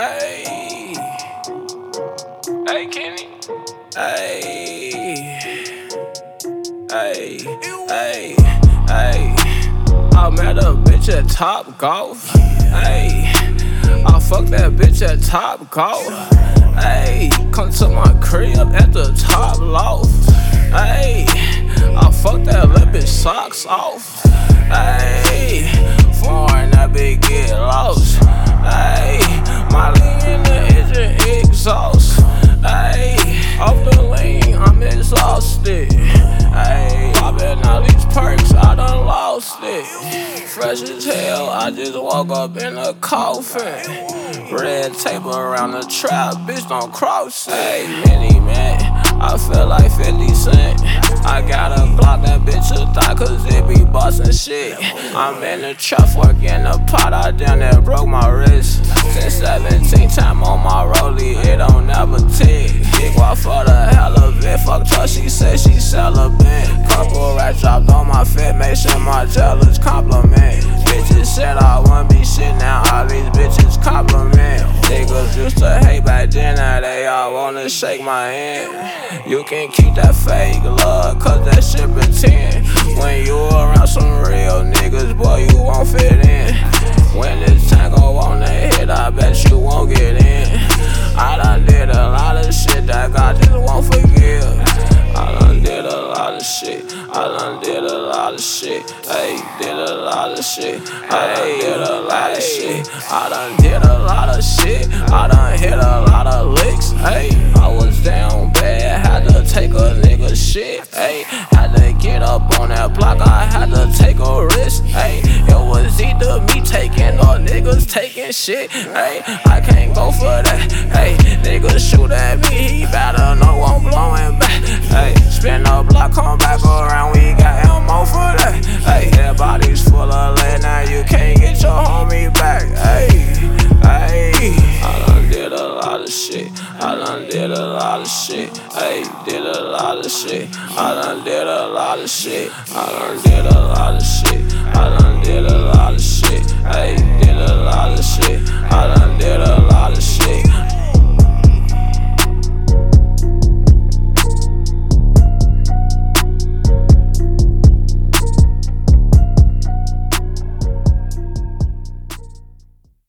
Hey. Hey, Kenny. Hey. Hey. Hey. Hey. I met a bitch at Top Golf. Hey. I fuck that bitch at Top Golf. Hey. Come to my crib at the Top Loft. Hey. I fuck that little bitch socks off. Hey. Foreign that bitch get lost. Exhausted. Hey, popping all these perks, I done lost it. Fresh as hell, I just woke up in a coffin. Red tape around the trap, bitch, don't cross it. Mini man, I feel like 50 Cent. I gotta block that bitch a thought, cause it be bustin' shit. I'm in the trap, working the pot, I down there broke my wrist. Since 17 time on my rollie, it don't never tick. Big walk for the hell it, fuck her, she said she celibate. Couple rats dropped on my fit, make sure my jealous compliment. Bitches said I wanna be shit, now all these bitches compliment. Niggas used to hate back then, now they all wanna shake my hand. You can keep that fake love, cause that shit pretend. When you of shit. Hey, did a lot of shit. Hey, did a lot of shit. I done did a lot of shit. I done hit a lot of licks. Hey, I was down bad. Had to take a nigga shit. Hey, had to get up on that block. I had to take a risk. Hey, it was either me taking or niggas taking shit. Hey, I can't go for that. Hey, niggas shoot at me. He better know I'm blowing back. Hey, spin the block, come back around. We I done did a lot of shit. Hey, did a lot of shit. I done did a lot of shit. I done did a lot of shit. I done did a lot of shit. Hey, did a